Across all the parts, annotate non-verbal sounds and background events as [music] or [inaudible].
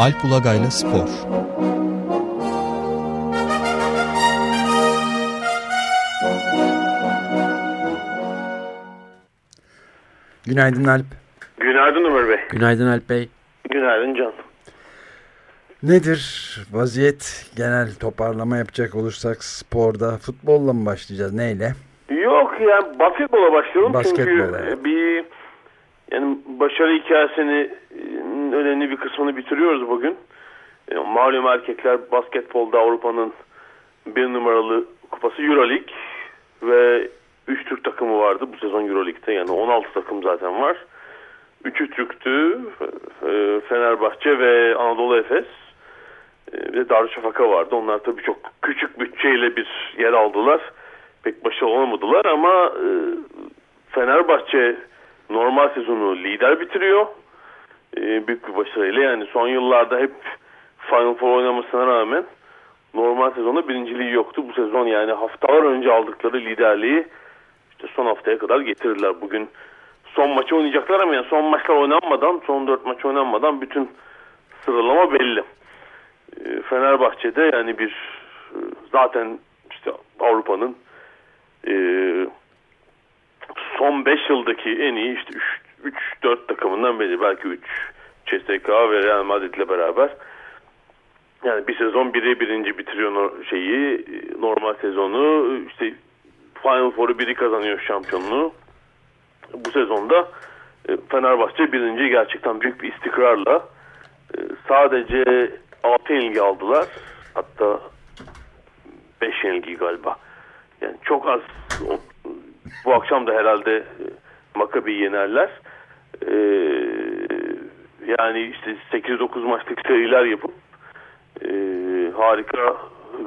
Alp Ulagay'la Spor Günaydın Alp. Günaydın Ömer Bey. Günaydın Alp Bey. Günaydın Can. Nedir vaziyet genel toparlama yapacak olursak sporda futbolla mı başlayacağız neyle? Yok yani basketbola başlayalım Basketbol, çünkü bir yani başarı hikayesinin önemli bir kısmını bitiriyoruz bugün. E, malum erkekler basketbolda Avrupa'nın bir numaralı kupası Euroleague ve 3 Türk takımı vardı bu sezon Euroleague'de yani 16 takım zaten var. Üçü Türk'tü e, Fenerbahçe ve Anadolu Efes e, ve Darüşşafaka vardı. Onlar tabii çok küçük bütçeyle bir yer aldılar. Pek başarılı olamadılar ama e, Fenerbahçe normal sezonu lider bitiriyor. E, büyük bir başarıyla yani son yıllarda hep Final Four oynamasına rağmen normal sezonda birinciliği yoktu. Bu sezon yani haftalar önce aldıkları liderliği işte son haftaya kadar getirdiler. Bugün son maçı oynayacaklar ama yani son maçlar oynanmadan, son dört maç oynanmadan bütün sıralama belli. E, Fenerbahçe'de yani bir e, zaten işte Avrupa'nın son 5 yıldaki en iyi işte 3-4 takımından biri belki 3 CSK ve Real Madrid ile beraber yani bir sezon biri birinci bitiriyor şeyi normal sezonu işte Final Four'u biri kazanıyor şampiyonluğu. Bu sezonda e, Fenerbahçe birinci gerçekten büyük bir istikrarla e, sadece 6 yenilgi aldılar. Hatta 5 yenilgi galiba. Yani çok az bu akşam da herhalde e, Makabi yenerler. Yani işte 8-9 maçlık seriler yapıp harika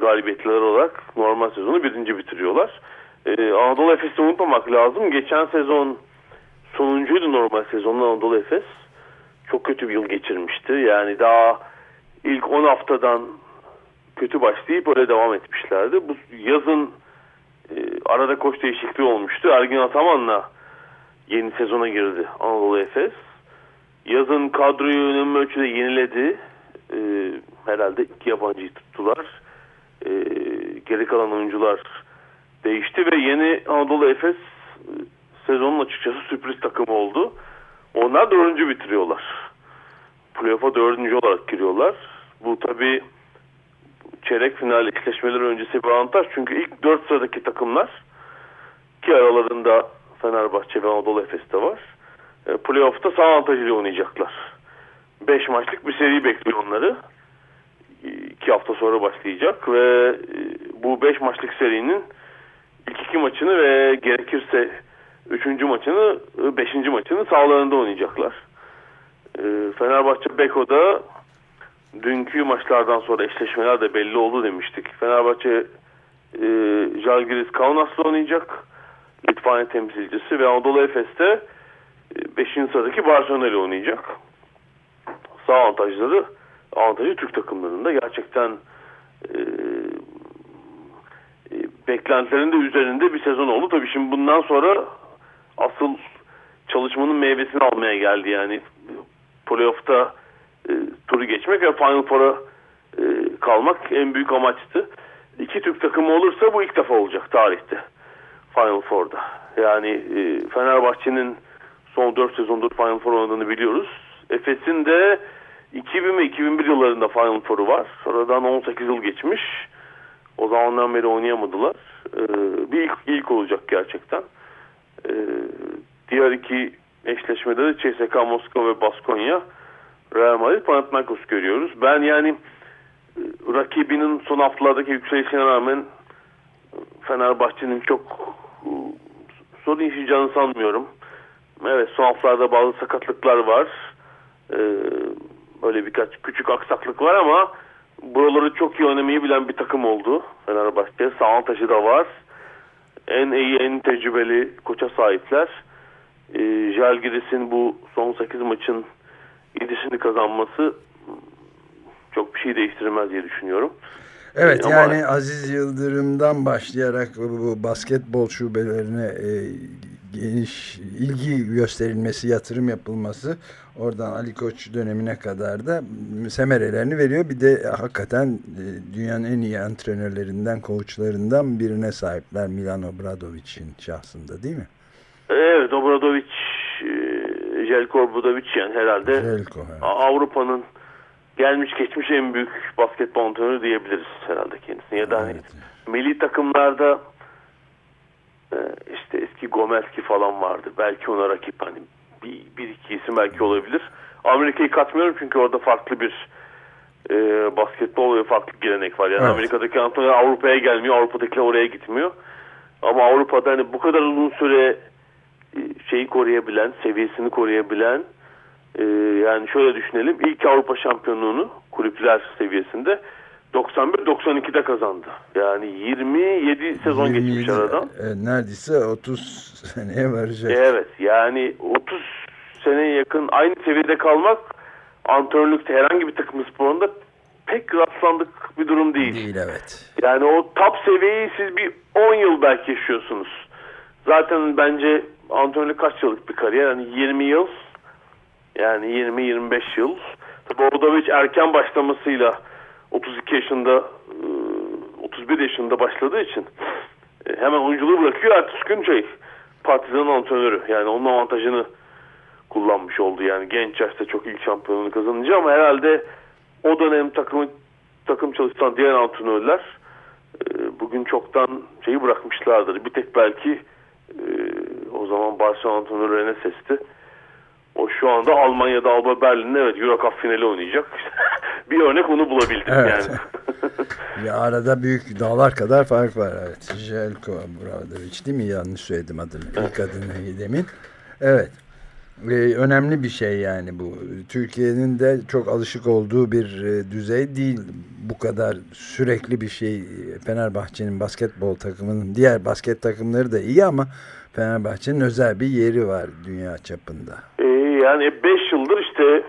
galibiyetler olarak normal sezonu birinci bitiriyorlar. Anadolu Efes'i unutmamak lazım. Geçen sezon sonuncuydu normal sezonun Anadolu Efes. Çok kötü bir yıl geçirmişti. Yani daha ilk 10 haftadan kötü başlayıp öyle devam etmişlerdi. Bu yazın e, arada koç değişikliği olmuştu. Ergin Ataman'la yeni sezona girdi Anadolu Efes. Yazın kadroyu önemli ölçüde yeniledi. E, herhalde iki yabancıyı tuttular. E, geri kalan oyuncular değişti ve yeni Anadolu Efes e, sezonun açıkçası sürpriz takım oldu. Onlar dördüncü bitiriyorlar. Playoff'a dördüncü olarak giriyorlar. Bu tabi çeyrek final eşleşmeleri öncesi bir avantaj. Çünkü ilk dört sıradaki takımlar ki aralarında Fenerbahçe ve Anadolu Efes de var. E, playoff'ta sağ avantajıyla oynayacaklar. Beş maçlık bir seri bekliyor onları. İki hafta sonra başlayacak ve e, bu beş maçlık serinin ilk iki maçını ve gerekirse üçüncü maçını, beşinci maçını sahalarında oynayacaklar. E, Fenerbahçe Beko'da dünkü maçlardan sonra eşleşmeler de belli oldu demiştik. Fenerbahçe e, Jalgiris Kaunas'la oynayacak. Litvanya temsilcisi ve Anadolu Efes'te 5. E, sıradaki Barcelona ile oynayacak. Sağ avantajları avantajı Türk takımlarında gerçekten e, e, beklentilerin de üzerinde bir sezon oldu. Tabii şimdi bundan sonra asıl çalışmanın meyvesini almaya geldi yani. Playoff'ta e, turu geçmek ve Final Four'a e, kalmak en büyük amaçtı. İki Türk takımı olursa bu ilk defa olacak tarihte Final Four'da. Yani e, Fenerbahçe'nin son 4 sezondur Final Four oynadığını biliyoruz. Efes'in de 2000 ve 2001 yıllarında Final Four'u var. Sonradan 18 yıl geçmiş. O zamandan beri oynayamadılar. Ee, bir ilk, ilk olacak gerçekten. Ee, diğer iki eşleşmede de CSKA Moskova ve Baskonya Real Madrid Panathinaikos görüyoruz. Ben yani e, rakibinin son haftalardaki yükselişine rağmen Fenerbahçe'nin çok e, sorun yaşayacağını sanmıyorum. Evet son haftalarda bazı sakatlıklar var. Ee, böyle birkaç küçük aksaklık var ama buraları çok iyi oynamayı bilen bir takım oldu Fenerbahçe. Sağ taşı da var. En iyi, en tecrübeli koça sahipler. Ee, Jalgiris'in bu son 8 maçın yedisini kazanması çok bir şey değiştirmez diye düşünüyorum. Evet Ama, yani Aziz Yıldırım'dan başlayarak bu basketbol şubelerine e, geniş ilgi gösterilmesi, yatırım yapılması oradan Ali Koç dönemine kadar da semerelerini veriyor. Bir de hakikaten e, dünyanın en iyi antrenörlerinden, koçlarından birine sahipler Milan Obradovic'in şahsında değil mi? Evet, Obradovic, e, Jelko Obradovic yani herhalde Jelko, evet. Avrupa'nın gelmiş geçmiş en büyük basketbol antrenörü diyebiliriz herhalde kendisine. Ya da hani Evet. milli takımlarda e, işte eski Gomeski falan vardı. Belki ona rakip hani bir, bir iki isim belki olabilir. Amerika'yı katmıyorum çünkü orada farklı bir e, basketbol ve farklı gelenek var. Yani Evet. Amerika'daki antrenör Avrupa'ya gelmiyor, Avrupa'dakiler oraya gitmiyor. Ama Avrupa'da hani bu kadar uzun süre e, şeyi koruyabilen, seviyesini koruyabilen e, yani şöyle düşünelim. ilk Avrupa şampiyonluğunu kulüpler seviyesinde 91-92'de kazandı. Yani 27 sezon 27, geçmiş aradan. e, neredeyse 30 [laughs] seneye varacak. E, Evet yani 30 seneye yakın aynı seviyede kalmak antrenörlükte herhangi bir takım sporunda pek rastlandık bir durum değil. Değil evet. Yani o top seviyeyi siz bir 10 yıl belki yaşıyorsunuz. Zaten bence antrenörlük kaç yıllık bir kariyer? Yani 20 yıl. Yani 20-25 yıl. Tabii orada erken başlamasıyla 32 yaşında e, 31 yaşında başladığı için e, hemen oyunculuğu bırakıyor. Ertesi gün şey Partizan'ın antrenörü. Yani onun avantajını kullanmış oldu. Yani genç yaşta çok ilk şampiyonluğunu kazanınca ama herhalde o dönem takımı takım çalışan diğer antrenörler e, bugün çoktan şeyi bırakmışlardır. Bir tek belki e, o zaman Barcelona antrenörü Rene Ses'ti. O şu anda Almanya'da Alba Berlin'de evet Euro Cup finali oynayacak. [laughs] bir örnek onu bulabildim Evet. yani. [laughs] Ya arada büyük dağlar kadar fark var evet. Jelko Bradovic değil mi? Yanlış söyledim adını. İlk adını demin. Evet. Ee, önemli bir şey yani bu. Türkiye'nin de çok alışık olduğu bir e, düzey değil. Bu kadar sürekli bir şey. Fenerbahçe'nin basketbol takımının diğer basket takımları da iyi ama Fenerbahçe'nin özel bir yeri var dünya çapında. E, yani 5 yıldır işte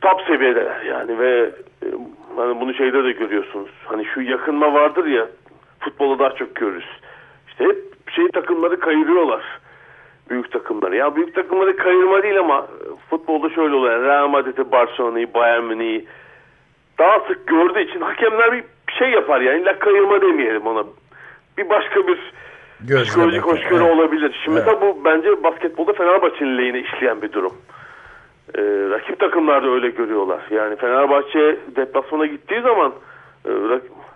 top seviyede yani ve e, hani bunu şeyde de görüyorsunuz. Hani şu yakınma vardır ya futbolda daha çok görürüz. İşte hep şey takımları kayırıyorlar. Büyük takımları. Ya büyük takımları kayırma değil ama futbolda şöyle oluyor. Real Madrid'i, Barcelona'yı, Bayern Münih'i daha sık gördüğü için hakemler bir şey yapar yani. İlla kayırma demeyelim ona. Bir başka bir Gözle psikolojik hoşgörü evet. olabilir. Şimdi Evet. mesela bu bence basketbolda Fenerbahçe'nin lehine işleyen bir durum. Ee, rakip takımlar da öyle görüyorlar. Yani Fenerbahçe deplasmana gittiği zaman e,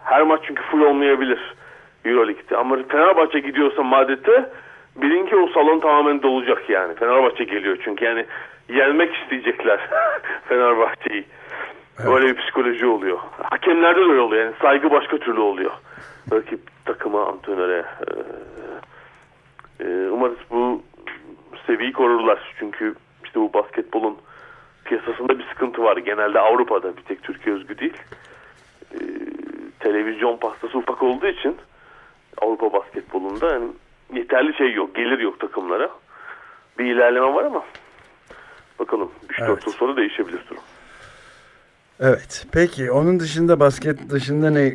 her maç çünkü full olmayabilir Euroleague'de. Ama Fenerbahçe gidiyorsa Madrid'e bilin ki o salon tamamen dolacak yani. Fenerbahçe geliyor çünkü yani yenmek isteyecekler [laughs] Fenerbahçe'yi. Böyle bir psikoloji oluyor. Hakemlerde de öyle oluyor. Yani saygı başka türlü oluyor. Rakip takıma, antrenöre. Ee, e, umarız bu seviyeyi korurlar. Çünkü işte bu basketbolun piyasasında bir sıkıntı var. Genelde Avrupa'da bir tek Türkiye özgü değil. Ee, televizyon pastası ufak olduğu için Avrupa basketbolunda yani yeterli şey yok. Gelir yok takımlara. Bir ilerleme var ama bakalım 3-4 Evet. yıl sonra değişebilir durum. Evet. Peki onun dışında basket dışında ne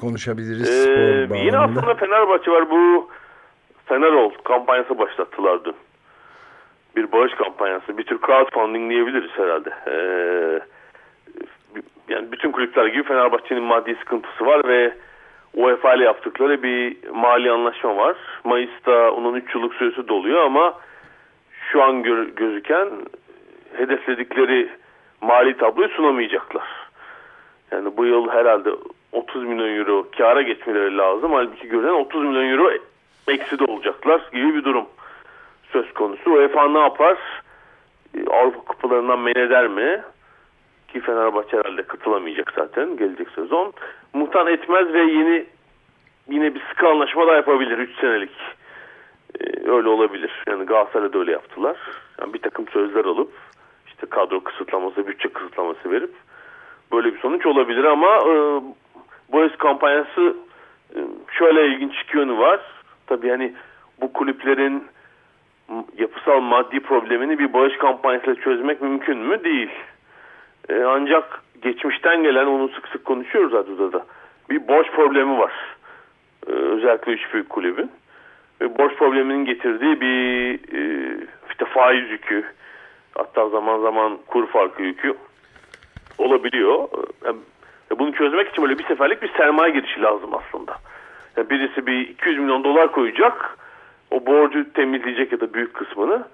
konuşabiliriz Ee, yine aslında Fenerbahçe var. Bu Fenerol kampanyası başlattılar dün. Bir bağış kampanyası. Bir tür crowdfunding diyebiliriz herhalde. Ee, yani bütün kulüpler gibi Fenerbahçe'nin maddi sıkıntısı var ve UEFA ile yaptıkları bir mali anlaşma var. Mayıs'ta onun 3 yıllık süresi doluyor ama şu an gö- gözüken hedefledikleri mali tabloyu sunamayacaklar. Yani bu yıl herhalde 30 milyon euro kâra geçmeleri lazım. Halbuki görünen 30 milyon euro eksi de olacaklar gibi bir durum söz konusu. UEFA ne yapar? Ee, Avrupa kupalarından men eder mi? Ki Fenerbahçe herhalde katılamayacak zaten gelecek sezon. Muhtan etmez ve yeni yine bir sıkı anlaşma da yapabilir 3 senelik. Ee, öyle olabilir. Yani Galatasaray'da öyle yaptılar. Yani bir takım sözler alıp işte kadro kısıtlaması, bütçe kısıtlaması verip böyle bir sonuç olabilir ama e, Boys kampanyası e, şöyle ilginç iki yönü var. Tabii hani bu kulüplerin yapısal maddi problemini bir bağış kampanyasıyla çözmek mümkün mü? Değil. E, ancak geçmişten gelen onu sık sık konuşuyoruz Adu'da da. Bir borç problemi var. E, özellikle üç büyük kulübün. borç probleminin getirdiği bir e, işte faiz yükü hatta zaman zaman kur farkı yükü olabiliyor. Yani bunu çözmek için böyle bir seferlik bir sermaye girişi lazım aslında. Yani birisi bir 200 milyon dolar koyacak o borcu temizleyecek ya da büyük kısmını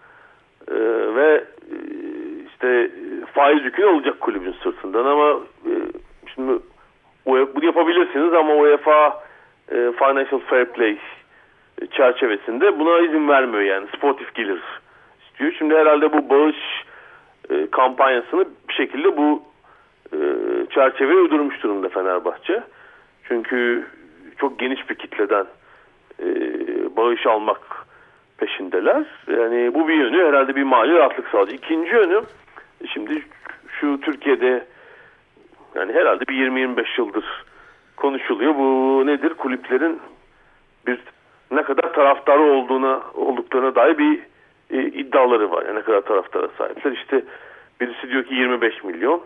e, ve e, işte faiz yükünü alacak kulübün sırtından ama e, şimdi bunu yapabilirsiniz ama UEFA e, Financial Fair Play çerçevesinde buna izin vermiyor yani sportif gelir istiyor. Şimdi herhalde bu bağış e, kampanyasını bir şekilde bu e, çerçeveye uydurmuş durumda Fenerbahçe. Çünkü çok geniş bir kitleden e, bağış almak peşindeler. Yani bu bir yönü herhalde bir mali rahatlık sağlayacak. İkinci yönü şimdi şu Türkiye'de yani herhalde bir 20-25 yıldır konuşuluyor. Bu nedir? Kulüplerin bir ne kadar taraftarı olduğuna olduklarına dair bir e, iddiaları var. Yani ne kadar taraftara sahipler. İşte birisi diyor ki 25 milyon.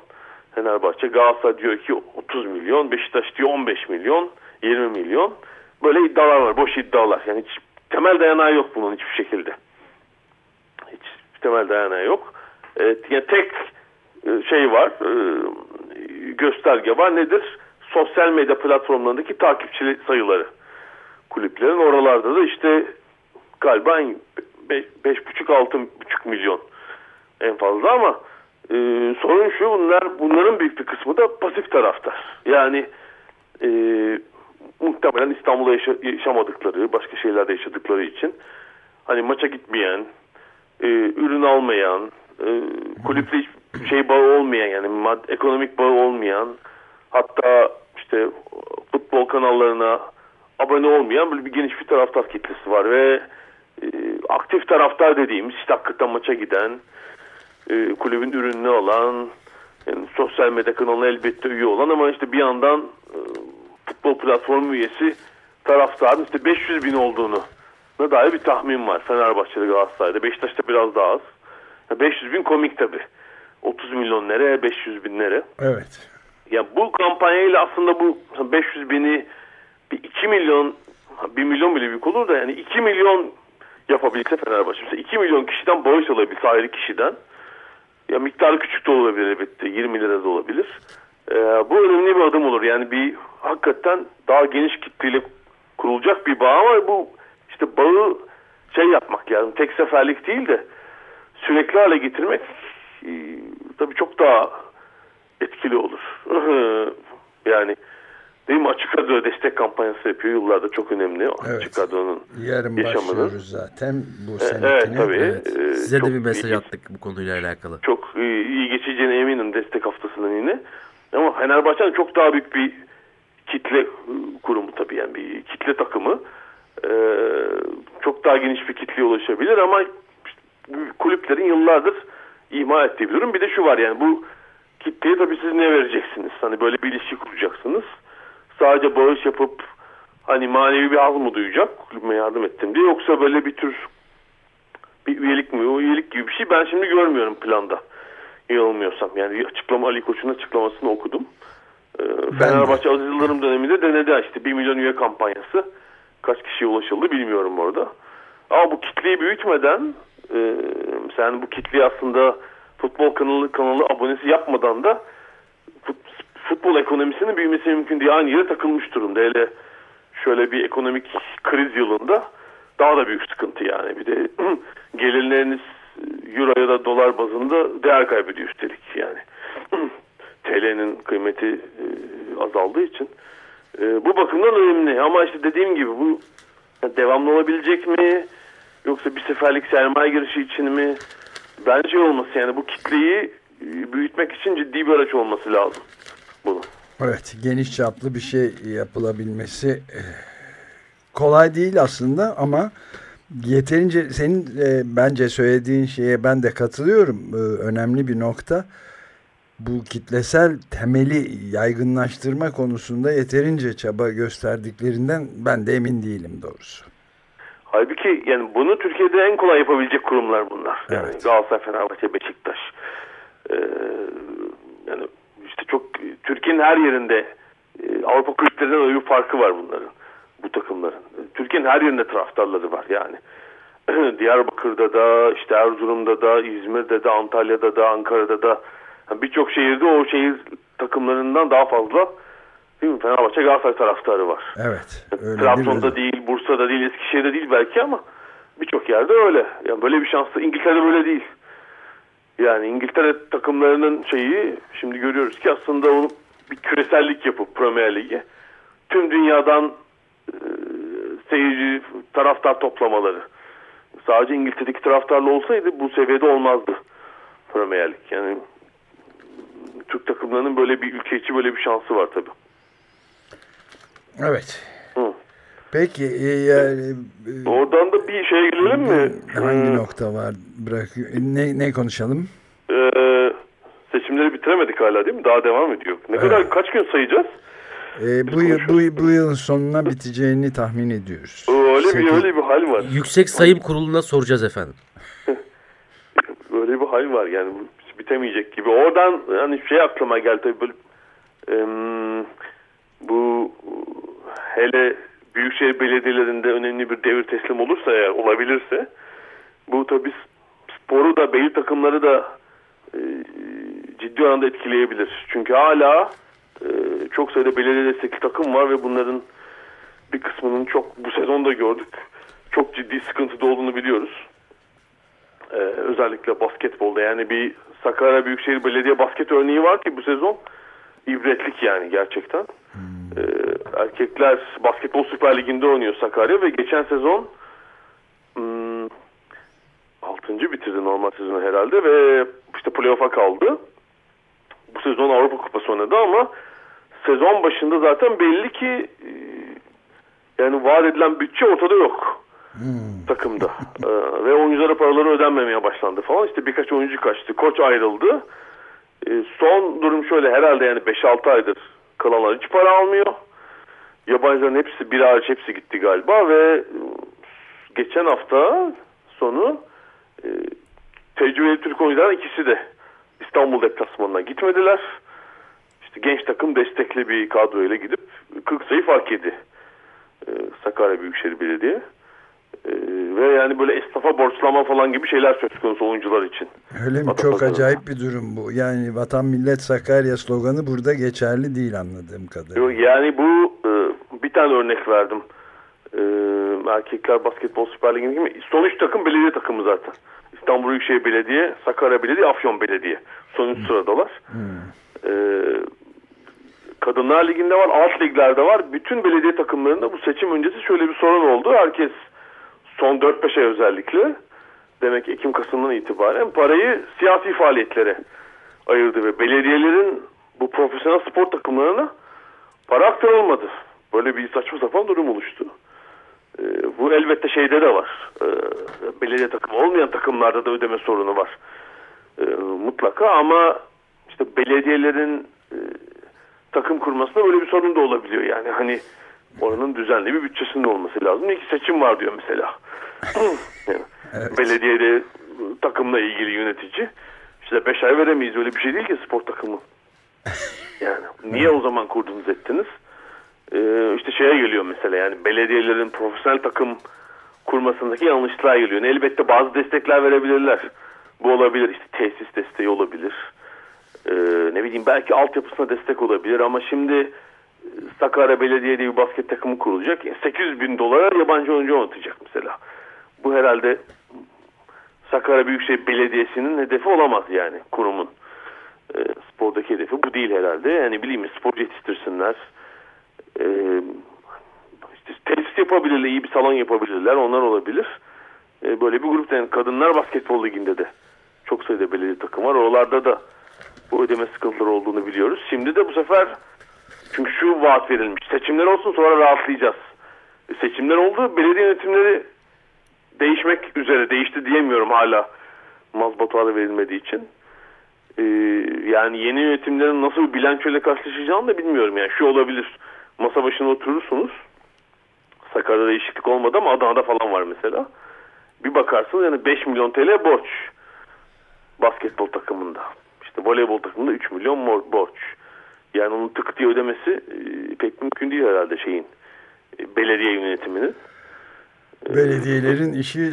Fenerbahçe, Galatasaray diyor ki 30 milyon, Beşiktaş diyor 15 milyon, 20 milyon. Böyle iddialar var, boş iddialar. Yani hiç temel dayanağı yok bunun hiçbir şekilde. Hiç temel dayanağı yok. Evet, yani tek e, şey var, e, gösterge var. Nedir? Sosyal medya platformlarındaki takipçi sayıları. Kulüplerin oralarda da işte galiba 5,5-6,5 milyon en fazla ama e, sorun şu bunlar bunların büyük bir kısmı da pasif taraftar. Yani e, muhtemelen İstanbul'da yaşa, yaşamadıkları, başka şeylerde yaşadıkları için hani maça gitmeyen, e, ürün almayan, e, kulüple şey bağı olmayan yani mad, ekonomik bağı olmayan hatta işte futbol kanallarına abone olmayan böyle bir geniş bir taraftar kitlesi var ve e, aktif taraftar dediğimiz işte hakikaten maça giden e, kulübün ürününü alan yani sosyal medya kanalına elbette üye olan ama işte bir yandan e, futbol platformu üyesi taraftarın işte 500 bin olduğunu ne dair bir tahmin var Fenerbahçe'de Galatasaray'da. Beşiktaş'ta biraz daha az. 500 bin komik tabi. 30 milyon nere 500 bin nere. Evet. Ya bu kampanyayla aslında bu 500 bini bir 2 milyon 1 milyon bile büyük olur da yani 2 milyon yapabilse Fenerbahçe. Mesela 2 milyon kişiden bağış alabilse ayrı kişiden ya miktarı küçük de olabilir elbette 20 lira da olabilir. Ee, bu önemli bir adım olur. Yani bir hakikaten daha geniş kitleyle kurulacak bir bağ ama bu işte bağı şey yapmak yani tek seferlik değil de sürekli hale getirmek e, tabii çok daha etkili olur. [laughs] yani Değil mi? Açık Radyo destek kampanyası yapıyor. Yıllarda çok önemli. Evet. Açık Radyo'nun Yarın yaşamını. başlıyoruz zaten bu e, senekine. Evet tabii. Evet. Ee, Size de bir mesaj iyi, attık bu konuyla alakalı. Çok iyi geçeceğine eminim destek haftasından yine. Ama Fenerbahçe'nin çok daha büyük bir yani bir kitle takımı. Ee, çok daha geniş bir kitleye ulaşabilir ama kulüplerin yıllardır ihmal ettiği bir durum. Bir de şu var yani bu kitleye tabii siz ne vereceksiniz? Hani böyle bir ilişki kuracaksınız sadece bağış yapıp hani manevi bir haz mı duyacak kulübüme yardım ettim diye yoksa böyle bir tür bir üyelik mi o üyelik gibi bir şey ben şimdi görmüyorum planda yanılmıyorsam yani açıklama Ali Koç'un açıklamasını okudum ee, Fenerbahçe Aziz Yıldırım döneminde denedi işte 1 milyon üye kampanyası kaç kişiye ulaşıldı bilmiyorum orada ama bu kitleyi büyütmeden e, sen bu kitleyi aslında futbol kanalı kanalı abonesi yapmadan da futbol ekonomisinin büyümesi mümkün değil. Aynı yere takılmış durumda. Hele şöyle bir ekonomik kriz yılında daha da büyük sıkıntı yani. Bir de [clears throat] gelirleriniz euro ya da dolar bazında değer kaybediyor üstelik yani. TL'nin kıymeti e, azaldığı için. E, bu bakımdan önemli ama işte dediğim gibi bu devamlı olabilecek mi? Yoksa bir seferlik sermaye girişi için mi? Bence olması yani bu kitleyi e, büyütmek için ciddi bir araç olması lazım bunu. Evet geniş çaplı bir şey yapılabilmesi kolay değil aslında ama yeterince senin bence söylediğin şeye ben de katılıyorum. Önemli bir nokta. Bu kitlesel temeli yaygınlaştırma konusunda yeterince çaba gösterdiklerinden ben de emin değilim doğrusu. Halbuki yani bunu Türkiye'de en kolay yapabilecek kurumlar bunlar. Yani evet. Galatasaray, Fenerbahçe, Beşiktaş. Ee, yani işte çok Türkiye'nin her yerinde e, Avrupa kulüplerinden öyle bir farkı var bunların. bu takımların. Türkiye'nin her yerinde taraftarları var yani. [clears throat] Diyarbakır'da da, işte Erzurum'da da, İzmir'de de, Antalya'da da, Ankara'da da birçok şehirde o şehir takımlarından daha fazla değil mi? Fenerbahçe Galatasaray taraftarı var. Evet. Öyle Trabzon'da bir... değil, Bursa'da değil, Eskişehir'de değil belki ama birçok yerde öyle. Yani böyle bir şanslı İngiltere'de böyle değil. Yani İngiltere takımlarının şeyi şimdi görüyoruz ki aslında onu bir küresellik yapıp Premier Lig'e tüm dünyadan e, seyirci taraftar toplamaları. Sadece İngiltere'deki taraftarlı olsaydı bu seviyede olmazdı Premier Lig. Yani Türk takımlarının böyle bir ülke içi böyle bir şansı var tabii. Evet. Hı. Peki e, yani, e, Oradan da bir şeye gelelim mi? hangi Ee, nokta var? Bırak ne ne konuşalım? Ee, seçimleri bitiremedik hala değil mi? Daha devam ediyor. Ne kadar kaç gün sayacağız? E, bu yıl bu, bu yılın sonuna biteceğini tahmin ediyoruz. Öyle bir öyle bir hal var. Yüksek Sayım Kurulu'na soracağız efendim. [laughs] Öyle bir hal var yani bitemeyecek gibi. Oradan hani şey aklıma geldi tabii böyle em, bu hele büyükşehir belediyelerinde önemli bir devir teslim olursa eğer olabilirse bu tabii sporu da belli takımları da e, ciddi oranda etkileyebilir. Çünkü hala e, çok sayıda belediye destekli takım var ve bunların bir kısmının çok bu sezonda gördük. Çok ciddi sıkıntıda olduğunu biliyoruz. Ee, özellikle basketbolda yani bir Sakarya Büyükşehir Belediye basket örneği var ki bu sezon ibretlik yani gerçekten. Ee, erkekler basketbol süper liginde oynuyor Sakarya ve geçen sezon hmm, 6. bitirdi normal sezonu herhalde ve işte playoff'a kaldı. Bu sezon Avrupa Kupası oynadı ama sezon başında zaten belli ki e, yani vaat edilen bütçe ortada yok takımda. Ee, ve oyunculara paraları ödenmemeye başlandı falan. İşte birkaç oyuncu kaçtı. Koç ayrıldı. Ee, son durum şöyle herhalde yani 5-6 aydır kalanlar hiç para almıyor. Yabancıların hepsi bir hariç hepsi gitti galiba ve e, geçen hafta sonu e, tecrübeli Türk oyuncuların ikisi de İstanbul deplasmanına gitmediler. İşte genç takım destekli bir kadroyla gidip 40 sayı fark yedi. Ee, Sakarya Büyükşehir Belediye. Ee, ve yani böyle esnafa borçlama falan gibi şeyler söz konusu oyuncular için. Öyle mi? Çok acayip bir durum bu. Yani Vatan Millet Sakarya sloganı burada geçerli değil anladığım kadarıyla. Yok, Yani bu e, bir tane örnek verdim. E, erkekler basketbol süper liginde gibi. Son üç takım belediye takımı zaten. İstanbul Büyükşehir Belediye, Sakarya Belediye, Afyon Belediye. Son üç sıradalar. E, Kadınlar Ligi'nde var, alt liglerde var. Bütün belediye takımlarında bu seçim öncesi şöyle bir sorun oldu. Herkes son 4-5 ay özellikle demek ki Ekim-Kasım'dan itibaren parayı siyasi faaliyetlere ayırdı ve belediyelerin bu profesyonel spor takımlarına para aktarılmadı. Böyle bir saçma sapan durum oluştu. Ee, bu elbette şeyde de var. Ee, belediye takımı olmayan takımlarda da ödeme sorunu var. Ee, mutlaka ama işte belediyelerin e, takım kurmasında böyle bir sorun da olabiliyor. Yani hani oranın düzenli bir bütçesinin olması lazım. İki seçim var diyor mesela. [laughs] Yani Belediyede takımla ilgili yönetici. İşte beş ay veremeyiz. Öyle bir şey değil ki spor takımı. [laughs] Yani niye o zaman kurdunuz ettiniz? Ee, işte şeye geliyor mesela yani belediyelerin profesyonel takım kurmasındaki yanlışlığa geliyor. Elbette bazı destekler verebilirler. Bu olabilir. İşte tesis desteği olabilir. Ee, ne bileyim belki altyapısına destek olabilir ama şimdi Sakarya Belediye diye bir basket takımı kurulacak. 800 bin dolara yabancı oyuncu oynatacak mesela. Bu herhalde Sakarya Büyükşehir Belediyesi'nin hedefi olamaz yani kurumun. E, spordaki hedefi bu değil herhalde. Yani bileyim spor yetiştirsinler. E, işte tesis yapabilirler, iyi bir salon yapabilirler. Onlar olabilir. E, böyle bir grupta yani kadınlar basketbol liginde de çok sayıda belediye takım var. Oralarda da bu ödeme sıkıntıları olduğunu biliyoruz. Şimdi de bu sefer çünkü şu vaat verilmiş. Seçimler olsun sonra rahatlayacağız. E, seçimler oldu. Belediye yönetimleri değişmek üzere. Değişti diyemiyorum hala. Mazbata'da verilmediği için. Ee, yani yeni yönetimlerin nasıl bir bilançoyla karşılaşacağını da bilmiyorum. Yani şu olabilir. Masa başına oturursunuz. Sakarya'da değişiklik olmadı ama Adana'da falan var mesela. Bir bakarsınız yani 5 milyon TL borç. Basketbol takımında. İşte voleybol takımında 3 milyon borç. Yani onun tık diye ödemesi e, pek mümkün değil herhalde şeyin. belediye yönetiminin. Belediyelerin işi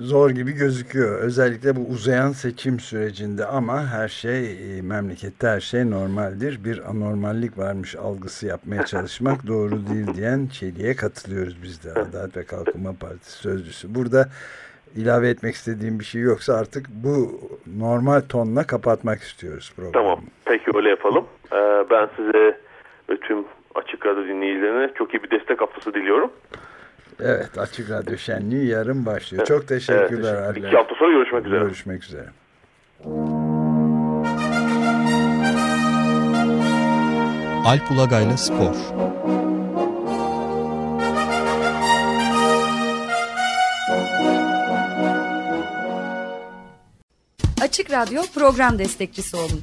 zor gibi gözüküyor. Özellikle bu uzayan seçim sürecinde ama her şey e, memlekette her şey normaldir. Bir anormallik varmış algısı yapmaya çalışmak [laughs] doğru değil diyen Çelik'e katılıyoruz biz de Adalet ve Kalkınma Partisi sözcüsü. Burada ilave etmek istediğim bir şey yoksa artık bu normal tonla kapatmak istiyoruz programı. Tamam. Peki öyle yapalım. Ee, ben size ve tüm Açık Radyo dinleyicilerine çok iyi bir destek haftası diliyorum. Evet Açık Radyo Şenliği yarın başlıyor. Çok teşekkürler. Evet, teşekkür. İki hafta sonra görüşmek üzere. Görüşmek üzere. Alp Ulagay'la Spor Açık Radyo program destekçisi olun.